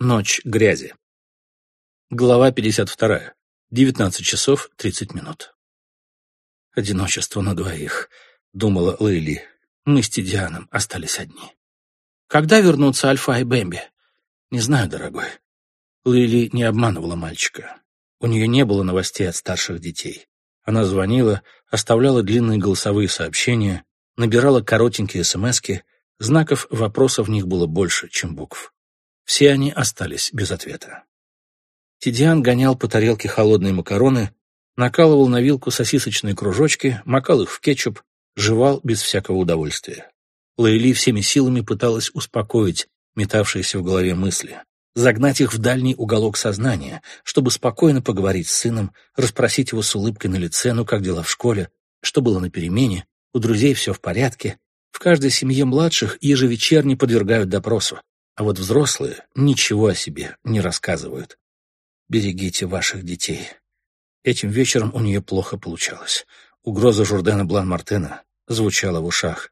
Ночь грязи. Глава 52. 19 часов 30 минут. «Одиночество на двоих», — думала Лейли. «Мы с Тидианом остались одни». «Когда вернутся Альфа и Бэмби?» «Не знаю, дорогой». Лейли не обманывала мальчика. У нее не было новостей от старших детей. Она звонила, оставляла длинные голосовые сообщения, набирала коротенькие смски, знаков вопроса в них было больше, чем букв. Все они остались без ответа. Тидиан гонял по тарелке холодные макароны, накалывал на вилку сосисочные кружочки, макал их в кетчуп, жевал без всякого удовольствия. Лейли всеми силами пыталась успокоить метавшиеся в голове мысли, загнать их в дальний уголок сознания, чтобы спокойно поговорить с сыном, расспросить его с улыбкой на лице, ну как дела в школе, что было на перемене, у друзей все в порядке. В каждой семье младших ежевечерне подвергают допросу, а вот взрослые ничего о себе не рассказывают. Берегите ваших детей. Этим вечером у нее плохо получалось. Угроза Журдена Блан-Мартена звучала в ушах.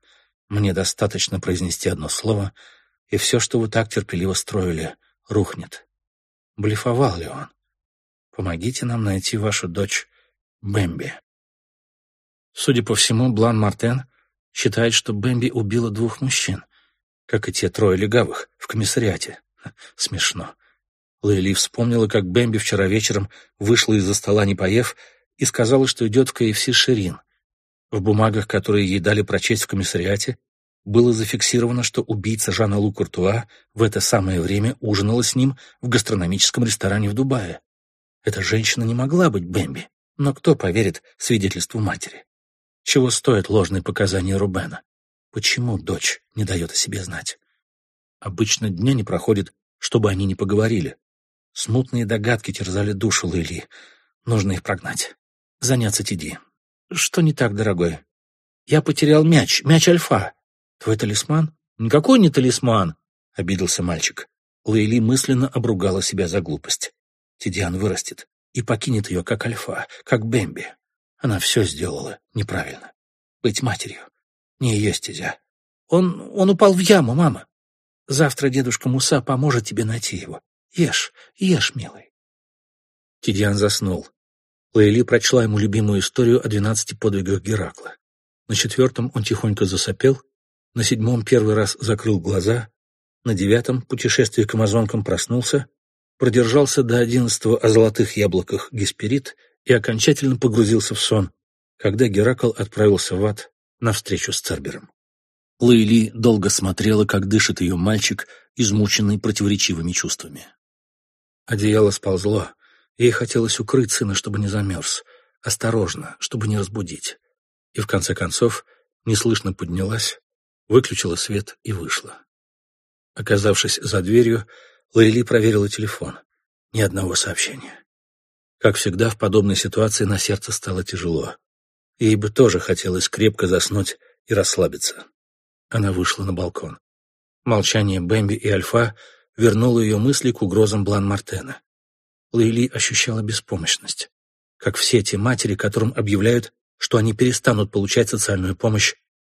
Мне достаточно произнести одно слово, и все, что вы так терпеливо строили, рухнет. Блефовал ли он? Помогите нам найти вашу дочь Бэмби. Судя по всему, Блан-Мартен считает, что Бэмби убила двух мужчин, как и те трое легавых в комиссариате. Смешно. Лейли вспомнила, как Бэмби вчера вечером вышла из-за стола, не поев, и сказала, что идет в KFC с Ширин. В бумагах, которые ей дали прочесть в комиссариате, было зафиксировано, что убийца Жана-Лу Куртуа в это самое время ужинала с ним в гастрономическом ресторане в Дубае. Эта женщина не могла быть Бэмби, но кто поверит свидетельству матери? Чего стоят ложные показания Рубена? Почему дочь не дает о себе знать? Обычно дня не проходит, чтобы они не поговорили. Смутные догадки терзали душу Лили. Нужно их прогнать. Заняться Тиди. Что не так, дорогой? Я потерял мяч, мяч Альфа. Твой талисман? Никакой не талисман, обиделся мальчик. Лейли мысленно обругала себя за глупость. Тидиан вырастет и покинет ее, как Альфа, как Бэмби. Она все сделала неправильно. Быть матерью — не ее стезя. Он, он упал в яму, мама. Завтра дедушка Муса поможет тебе найти его. Ешь, ешь, милый. Тидиан заснул. Лейли прочла ему любимую историю о двенадцати подвигах Геракла. На четвертом он тихонько засопел, на седьмом первый раз закрыл глаза, на девятом путешествие к амазонкам проснулся, продержался до одиннадцатого о золотых яблоках Гесперид и окончательно погрузился в сон, когда Геракл отправился в ад на встречу с Цербером. Лейли долго смотрела, как дышит ее мальчик, измученный противоречивыми чувствами. Одеяло сползло, ей хотелось укрыть сына, чтобы не замерз, осторожно, чтобы не разбудить. И в конце концов неслышно поднялась, выключила свет и вышла. Оказавшись за дверью, Лейли проверила телефон. Ни одного сообщения. Как всегда, в подобной ситуации на сердце стало тяжело. Ей бы тоже хотелось крепко заснуть и расслабиться. Она вышла на балкон. Молчание Бэмби и Альфа вернуло ее мысли к угрозам Блан-Мартена. Лейли ощущала беспомощность, как все те матери, которым объявляют, что они перестанут получать социальную помощь,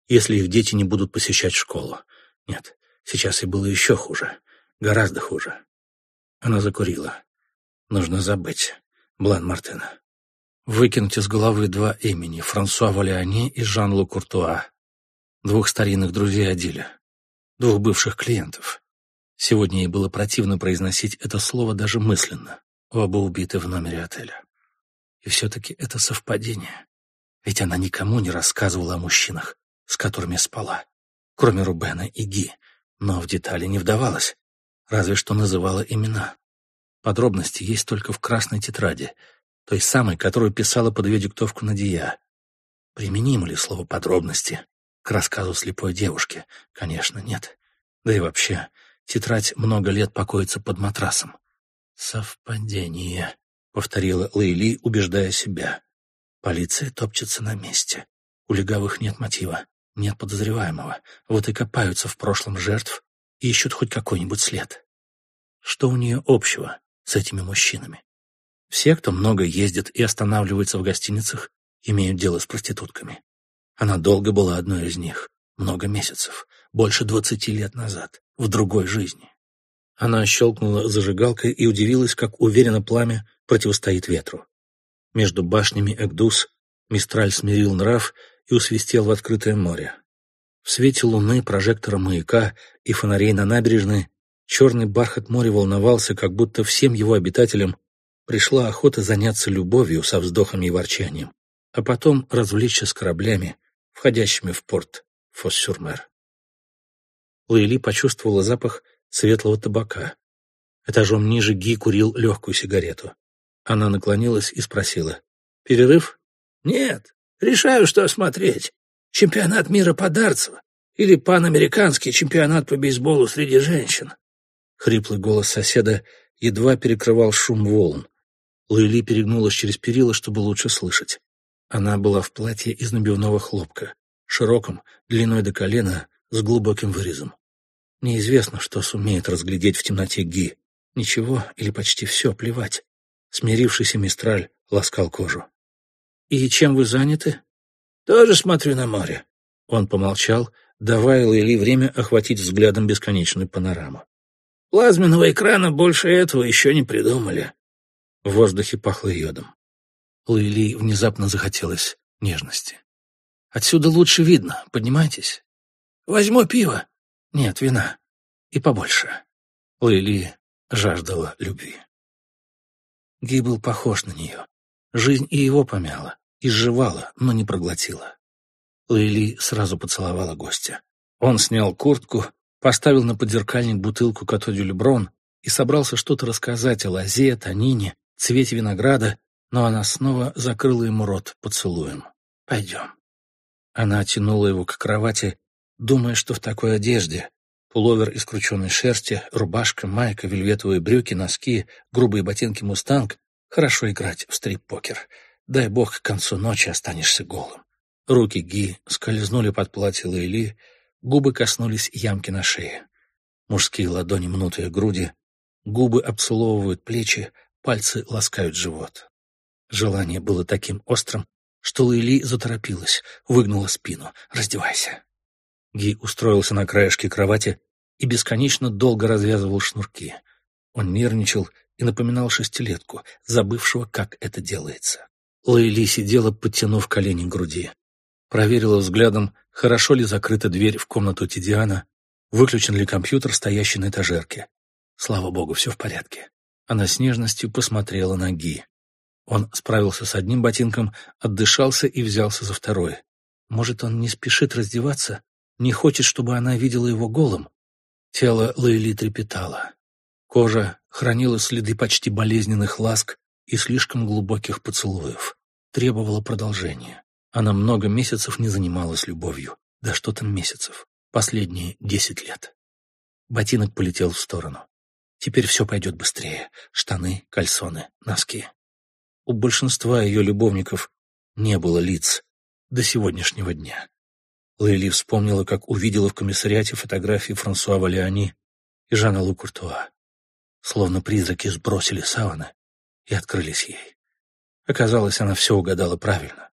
если их дети не будут посещать школу. Нет, сейчас и было еще хуже, гораздо хуже. Она закурила. Нужно забыть. Блан Выкинуть из головы два имени — Франсуа Валиани и Жан-Лу Куртуа. Двух старинных друзей Адиля. Двух бывших клиентов. Сегодня ей было противно произносить это слово даже мысленно. Оба убиты в номере отеля. И все-таки это совпадение. Ведь она никому не рассказывала о мужчинах, с которыми спала, кроме Рубена и Ги, но в детали не вдавалась, разве что называла имена. Подробности есть только в красной тетради, той самой, которую писала под ее диктовку Надия. Применимо ли слово «подробности» к рассказу слепой девушки? Конечно, нет. Да и вообще, тетрадь много лет покоится под матрасом. «Совпадение», — повторила Лейли, убеждая себя. Полиция топчется на месте. У легавых нет мотива, нет подозреваемого. Вот и копаются в прошлом жертв и ищут хоть какой-нибудь след. Что у нее общего с этими мужчинами. Все, кто много ездит и останавливается в гостиницах, имеют дело с проститутками. Она долго была одной из них, много месяцев, больше двадцати лет назад, в другой жизни. Она щелкнула зажигалкой и удивилась, как уверенно пламя противостоит ветру. Между башнями Экдус Мистраль смирил нрав и усвистел в открытое море. В свете луны, прожектора маяка и фонарей на набережной черный бархат моря волновался, как будто всем его обитателям пришла охота заняться любовью со вздохами и ворчанием, а потом развлечься с кораблями, входящими в порт Фоссюрмер. Лейли почувствовала запах светлого табака. Этажом ниже Ги курил легкую сигарету. Она наклонилась и спросила. «Перерыв?» «Нет. Решаю, что смотреть. Чемпионат мира по дартсу или панамериканский чемпионат по бейсболу среди женщин». Хриплый голос соседа едва перекрывал шум волн. Луэли перегнулась через перила, чтобы лучше слышать. Она была в платье из набивного хлопка, широком, длиной до колена, с глубоким вырезом. Неизвестно, что сумеет разглядеть в темноте Ги. Ничего или почти все, плевать. Смирившийся мистраль ласкал кожу. «И чем вы заняты?» «Тоже смотрю на море». Он помолчал, давая Лейли время охватить взглядом бесконечную панораму. «Плазменного экрана больше этого еще не придумали». В воздухе пахло йодом. Лейли внезапно захотелось нежности. «Отсюда лучше видно, поднимайтесь». «Возьму пиво». Нет, вина. И побольше. Лейли жаждала любви. Ги был похож на нее. Жизнь и его помяла, изживала, но не проглотила. Лейли сразу поцеловала гостя. Он снял куртку, поставил на подзеркальник бутылку Катодю Леброн и собрался что-то рассказать о лозе, танине, цвете винограда, но она снова закрыла ему рот поцелуем. «Пойдем». Она тянула его к кровати думая, что в такой одежде пуловер из крученной шерсти, рубашка, майка, вельветовые брюки, носки, грубые ботинки «Мустанг» хорошо играть в стрип-покер. Дай бог, к концу ночи останешься голым. Руки Ги скользнули под платье Лейли, губы коснулись ямки на шее. Мужские ладони мнут ее груди, губы обцеловывают плечи, пальцы ласкают живот. Желание было таким острым, что Лейли заторопилась, выгнула спину. «Раздевайся». Ги устроился на краешке кровати и бесконечно долго развязывал шнурки. Он нервничал и напоминал шестилетку, забывшего, как это делается. Лейли сидела, подтянув колени к груди. Проверила взглядом, хорошо ли закрыта дверь в комнату Тидиана, выключен ли компьютер, стоящий на этажерке. Слава богу, все в порядке. Она с нежностью посмотрела на Ги. Он справился с одним ботинком, отдышался и взялся за второй. Может, он не спешит раздеваться? не хочет, чтобы она видела его голым. Тело Лейли трепетало. Кожа хранила следы почти болезненных ласк и слишком глубоких поцелуев. Требовала продолжения. Она много месяцев не занималась любовью. Да что там месяцев? Последние десять лет. Ботинок полетел в сторону. Теперь все пойдет быстрее. Штаны, кальсоны, носки. У большинства ее любовников не было лиц до сегодняшнего дня. Лейли вспомнила, как увидела в комиссариате фотографии Франсуа Валиани и Жана Лу Куртуа. Словно призраки сбросили саваны и открылись ей. Оказалось, она все угадала правильно.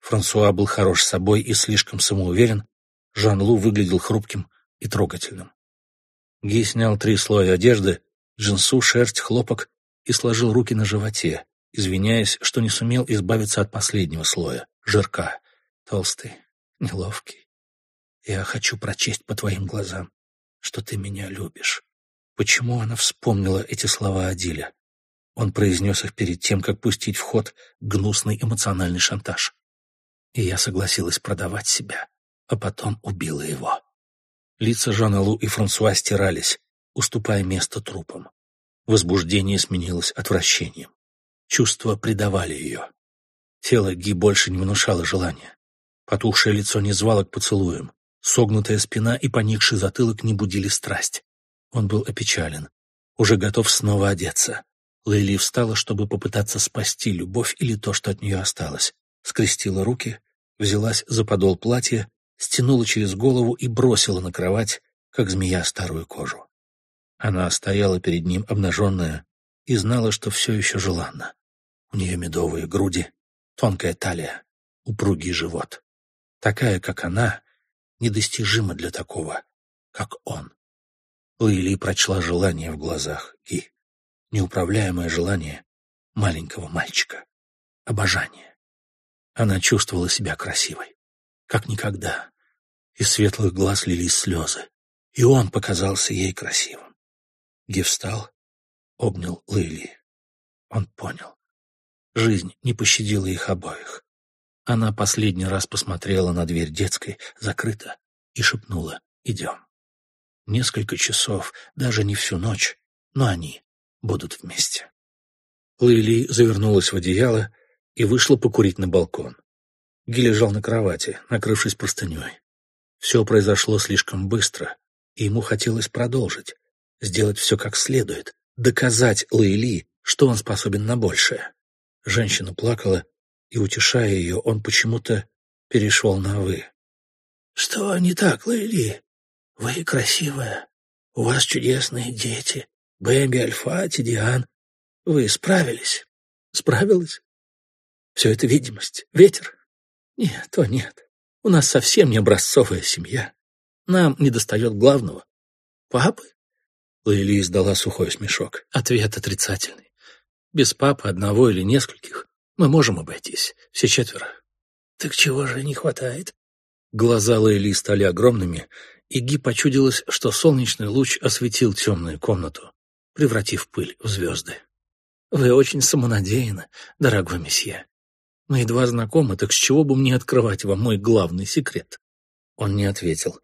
Франсуа был хорош собой и слишком самоуверен, Жан-Лу выглядел хрупким и трогательным. Ги снял три слоя одежды, джинсу, шерсть, хлопок и сложил руки на животе, извиняясь, что не сумел избавиться от последнего слоя — жирка, толстый, неловкий. Я хочу прочесть по твоим глазам, что ты меня любишь. Почему она вспомнила эти слова Адиля? Он произнес их перед тем, как пустить в ход гнусный эмоциональный шантаж. И я согласилась продавать себя, а потом убила его. Лица Жана Лу и Франсуа стирались, уступая место трупам. Возбуждение сменилось отвращением. Чувства предавали ее. Тело Ги больше не внушало желания. Потухшее лицо не звало к поцелуям. Согнутая спина и поникший затылок не будили страсть. Он был опечален, уже готов снова одеться. Лейли встала, чтобы попытаться спасти любовь или то, что от нее осталось. Скрестила руки, взялась за подол платья, стянула через голову и бросила на кровать, как змея старую кожу. Она стояла перед ним обнаженная и знала, что все еще желанна. У нее медовые груди, тонкая талия, упругий живот. Такая, как она, недостижима для такого, как он. Лейли прочла желание в глазах Ги. Неуправляемое желание маленького мальчика. Обожание. Она чувствовала себя красивой. Как никогда. Из светлых глаз лились слезы. И он показался ей красивым. Ги встал, обнял Лейли. Он понял. Жизнь не пощадила их обоих. Она последний раз посмотрела на дверь детской, закрыта, и шепнула «Идем». Несколько часов, даже не всю ночь, но они будут вместе. Лейли завернулась в одеяло и вышла покурить на балкон. Ги лежал на кровати, накрывшись простыней. Все произошло слишком быстро, и ему хотелось продолжить, сделать все как следует, доказать Лейли, что он способен на большее. Женщина плакала, и, утешая ее, он почему-то перешел на «вы». «Что не так, Лейли? Вы красивая. У вас чудесные дети. Бэмби, Альфати, Диан. Вы справились?» «Справилась? Все это видимость, ветер? Нет, то нет. У нас совсем не образцовая семья. Нам недостает главного. Папы?» Лейли издала сухой смешок. Ответ отрицательный. Без папы одного или нескольких мы можем обойтись, все четверо. Так чего же не хватает? Глаза Лейли стали огромными, и Ги почудилось, что солнечный луч осветил темную комнату, превратив пыль в звезды. «Вы очень самонадеянны, дорогой месье. Мы едва знакомы, так с чего бы мне открывать вам мой главный секрет?» Он не ответил.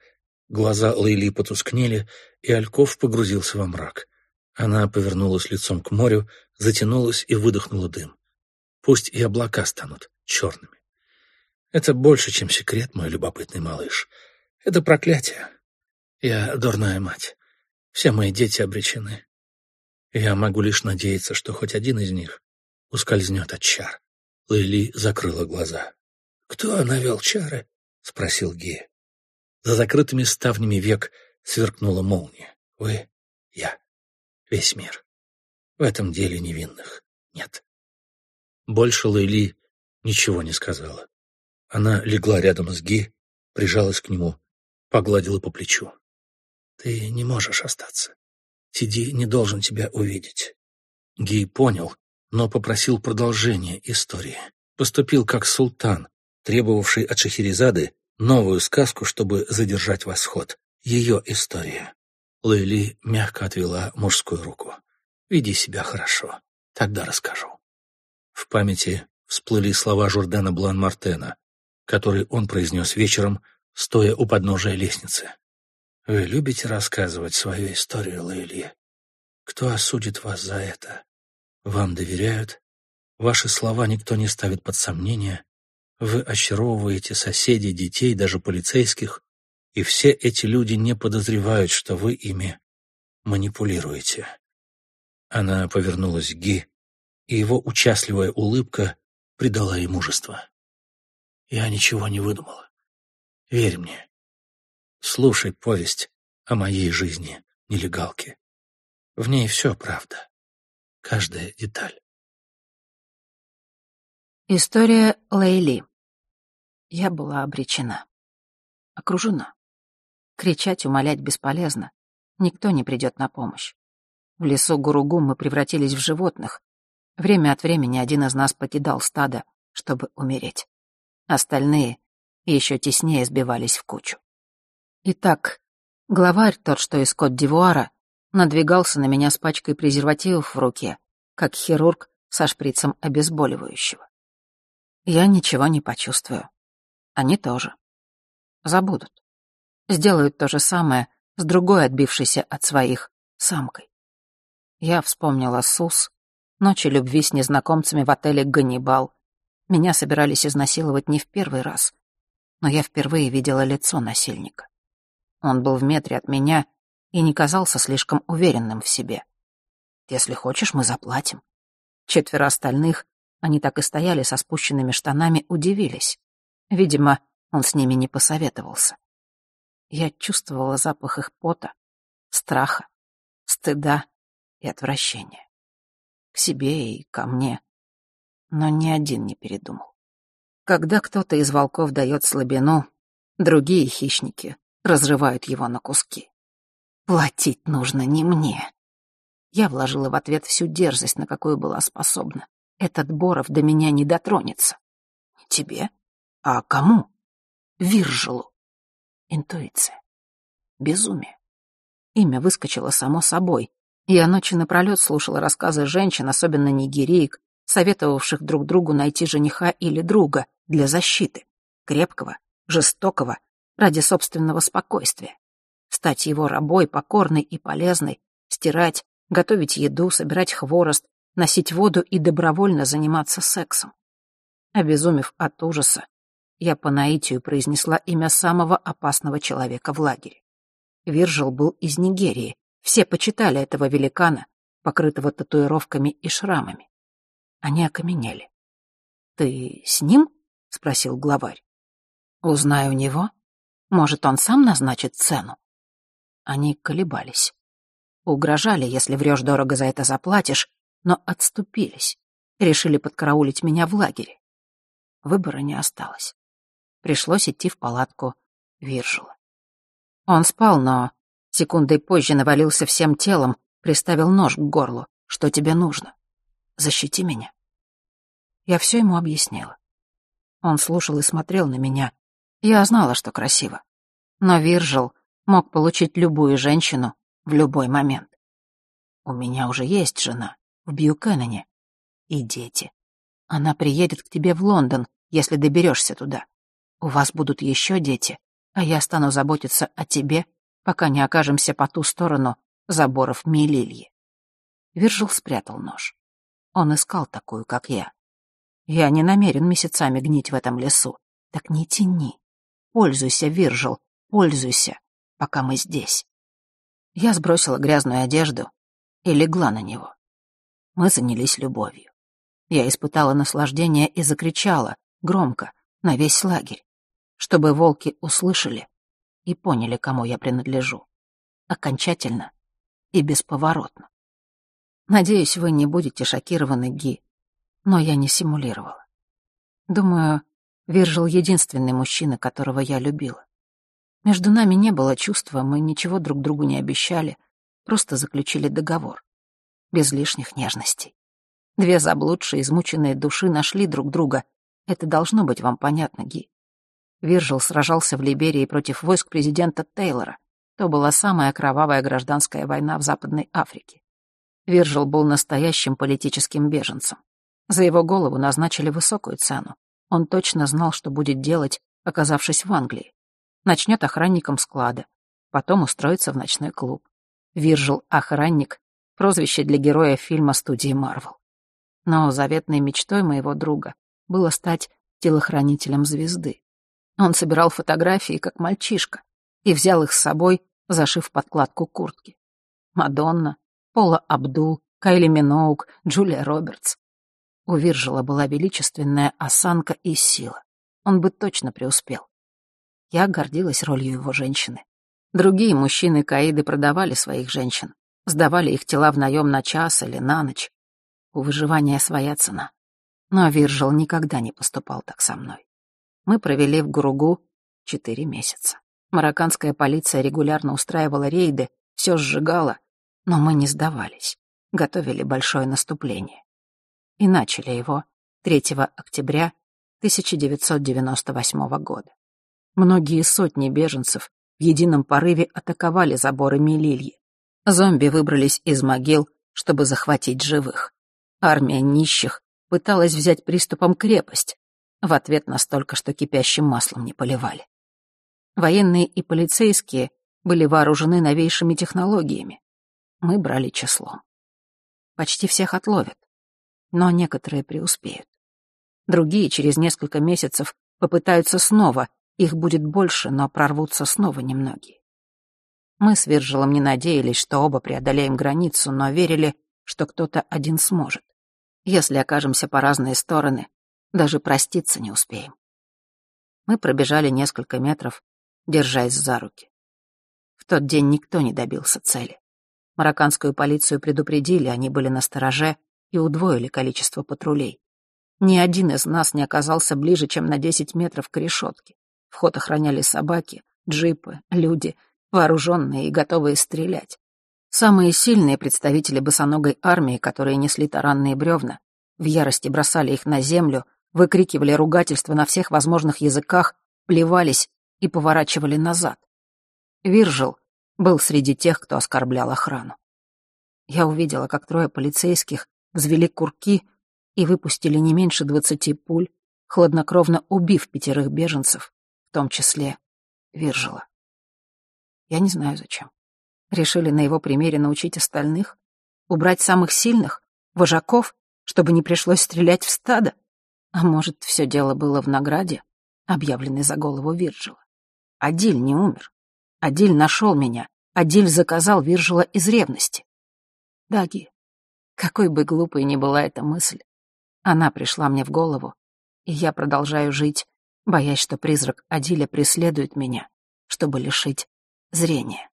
Глаза Лейли потускнели, и Альков погрузился во мрак. Она повернулась лицом к морю, затянулась и выдохнула дым. Пусть и облака станут черными. Это больше, чем секрет, мой любопытный малыш. Это проклятие. Я дурная мать. Все мои дети обречены. Я могу лишь надеяться, что хоть один из них ускользнет от чар. Лейли закрыла глаза. «Кто навел чары?» — спросил Ги. За закрытыми ставнями век сверкнула молния. «Вы, я, весь мир. В этом деле невинных нет». Больше Лейли ничего не сказала. Она легла рядом с Ги, прижалась к нему, погладила по плечу. «Ты не можешь остаться. Сиди не должен тебя увидеть». Ги понял, но попросил продолжения истории. Поступил как султан, требовавший от Шахерезады новую сказку, чтобы задержать восход. Ее история. Лейли мягко отвела мужскую руку. «Веди себя хорошо, тогда расскажу». В памяти всплыли слова Журдана Блан-Мартена, который он произнес вечером, стоя у подножия лестницы. «Вы любите рассказывать свою историю, Лейли? Кто осудит вас за это? Вам доверяют? Ваши слова никто не ставит под сомнение. Вы очаровываете соседей, детей, даже полицейских, и все эти люди не подозревают, что вы ими манипулируете». Она повернулась к Ги, и его участливая улыбка придала ей мужество. Я ничего не выдумала. Верь мне. Слушай повесть о моей жизни, нелегалки. В ней все правда. Каждая деталь. История Лейли. Я была обречена. Окружена. Кричать, умолять бесполезно. Никто не придет на помощь. В лесу Гуругум мы превратились в животных. Время от времени один из нас покидал стадо, чтобы умереть. Остальные еще теснее сбивались в кучу. Итак, главарь, тот, что из Кот-Дивуара, надвигался на меня с пачкой презервативов в руке, как хирург со шприцем обезболивающего. Я ничего не почувствую. Они тоже. Забудут. Сделают то же самое с другой отбившейся от своих самкой. Я вспомнила Сус, ночи любви с незнакомцами в отеле «Ганнибал», меня собирались изнасиловать не в первый раз, но я впервые видела лицо насильника. Он был в метре от меня и не казался слишком уверенным в себе. Если хочешь, мы заплатим. Четверо остальных, они так и стояли со спущенными штанами, удивились. Видимо, он с ними не посоветовался. Я чувствовала запах их пота, страха, стыда и отвращения. К себе и ко мне но ни один не передумал. Когда кто-то из волков дает слабину, другие хищники разрывают его на куски. Платить нужно не мне. Я вложила в ответ всю дерзость, на какую была способна. Этот Боров до меня не дотронется. Тебе? А кому? Виржилу. Интуиция. Безумие. Имя выскочило само собой. Я ночи напролет слушала рассказы женщин, особенно нигереек, советовавших друг другу найти жениха или друга для защиты. Крепкого, жестокого, ради собственного спокойствия стать его рабой, покорной и полезной, стирать, готовить еду, собирать хворост, носить воду и добровольно заниматься сексом. Обезумев от ужаса, я по наитию произнесла имя самого опасного человека в лагере. Виржил был из Нигерии, все почитали этого великана, покрытого татуировками и шрамами. Они окаменели. «Ты с ним?» — спросил главарь. «Узнай у него. Может, он сам назначит цену?» Они колебались. Угрожали, если врешь дорого за это заплатишь, но отступились. Решили подкараулить меня в лагере. Выбора не осталось. Пришлось идти в палатку Виржила. Он спал, но секундой позже навалился всем телом, приставил нож к горлу. Что тебе нужно? Защити меня. Я все ему объяснила. Он слушал и смотрел на меня. Я знала, что красиво. Но Виржил мог получить любую женщину в любой момент. У меня уже есть жена в Бьюкеннене и дети. Она приедет к тебе в Лондон, если доберешься туда. У вас будут еще дети, а я стану заботиться о тебе, пока не окажемся по ту сторону заборов Милильи. Виржил спрятал нож. Он искал такую, как я. Я не намерен месяцами гнить в этом лесу. Так не тяни. Пользуйся, Виржил, пользуйся пока мы здесь. Я сбросила грязную одежду и легла на него. Мы занялись любовью. Я испытала наслаждение и закричала, громко, на весь лагерь, чтобы волки услышали и поняли, кому я принадлежу. Окончательно и бесповоротно. Надеюсь, вы не будете шокированы, Ги, но я не симулировала. Думаю, Виржил — единственный мужчина, которого я любила. Между нами не было чувства, мы ничего друг другу не обещали, просто заключили договор. Без лишних нежностей. Две заблудшие, измученные души нашли друг друга. Это должно быть вам понятно, Ги. Виржил сражался в Либерии против войск президента Тейлора. То была самая кровавая гражданская война в Западной Африке. Виржил был настоящим политическим беженцем. За его голову назначили высокую цену. Он точно знал, что будет делать, оказавшись в Англии начнет охранником склада, потом устроится в ночной клуб. Виржил — охранник, прозвище для героя фильма студии Марвел. Но заветной мечтой моего друга было стать телохранителем звезды. Он собирал фотографии, как мальчишка, и взял их с собой, зашив подкладку куртки. Мадонна, Пола Абдул, Кайли Миноук, Джулия Робертс. У Виржила была величественная осанка и сила. Он бы точно преуспел. Я гордилась ролью его женщины. Другие мужчины Каиды продавали своих женщин, сдавали их тела в наем на час или на ночь. У выживания своя цена. Но Виржил никогда не поступал так со мной. Мы провели в Гуругу четыре месяца. Марокканская полиция регулярно устраивала рейды, все сжигала, но мы не сдавались, готовили большое наступление. И начали его 3 октября 1998 года. Многие сотни беженцев в едином порыве атаковали заборы Мелильи. Зомби выбрались из могил, чтобы захватить живых. Армия нищих пыталась взять приступом крепость, в ответ настолько, что кипящим маслом не поливали. Военные и полицейские были вооружены новейшими технологиями. Мы брали числом. Почти всех отловят, но некоторые преуспеют. Другие через несколько месяцев попытаются снова их будет больше, но прорвутся снова немногие. Мы с Виржилом не надеялись, что оба преодолеем границу, но верили, что кто-то один сможет. Если окажемся по разные стороны, даже проститься не успеем. Мы пробежали несколько метров, держась за руки. В тот день никто не добился цели. Марокканскую полицию предупредили, они были на стороже и удвоили количество патрулей. Ни один из нас не оказался ближе, чем на 10 метров к решетке. Вход охраняли собаки, джипы, люди вооруженные и готовые стрелять. Самые сильные представители босоногой армии, которые несли таранные бревна, в ярости бросали их на землю, выкрикивали ругательства на всех возможных языках, плевались и поворачивали назад. Виржил был среди тех, кто оскорблял охрану. Я увидела, как трое полицейских взвели курки и выпустили не меньше двадцати пуль, хладнокровно убив пятерых беженцев, в том числе Виржила. Я не знаю зачем. Решили на его примере научить остальных? Убрать самых сильных, вожаков, чтобы не пришлось стрелять в стадо? А может, все дело было в награде, объявленной за голову Вирджила? Адиль не умер. Адиль нашел меня. Адиль заказал Виржила из ревности. Даги, какой бы глупой ни была эта мысль, она пришла мне в голову, и я продолжаю жить, боясь, что призрак Адиля преследует меня, чтобы лишить зрения.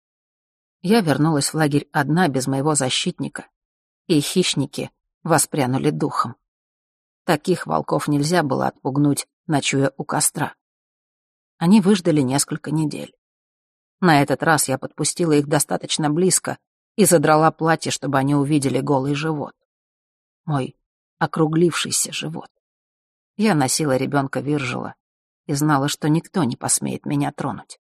Я вернулась в лагерь одна, без моего защитника, и хищники воспрянули духом. Таких волков нельзя было отпугнуть, ночуя у костра. Они выждали несколько недель. На этот раз я подпустила их достаточно близко и задрала платье, чтобы они увидели голый живот. Мой округлившийся живот. Я носила ребенка Виржила и знала, что никто не посмеет меня тронуть.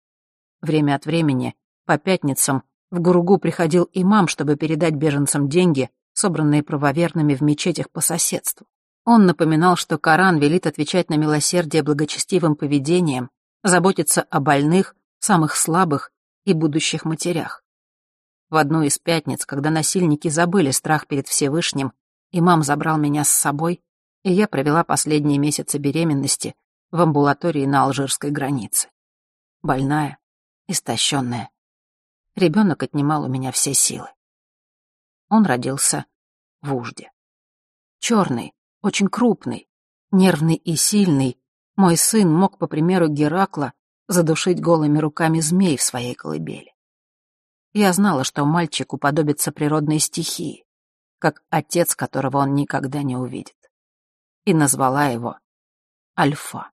Время от времени, по пятницам, в Гуругу приходил имам, чтобы передать беженцам деньги, собранные правоверными в мечетях по соседству. Он напоминал, что Коран велит отвечать на милосердие благочестивым поведением, заботиться о больных, самых слабых и будущих матерях. В одну из пятниц, когда насильники забыли страх перед Всевышним, имам забрал меня с собой, и я провела последние месяцы беременности в амбулатории на алжирской границе. Больная, истощенная. Ребенок отнимал у меня все силы. Он родился в Ужде. Черный, очень крупный, нервный и сильный, мой сын мог, по примеру Геракла, задушить голыми руками змей в своей колыбели. Я знала, что мальчик уподобится природной стихии, как отец, которого он никогда не увидит. И назвала его Альфа.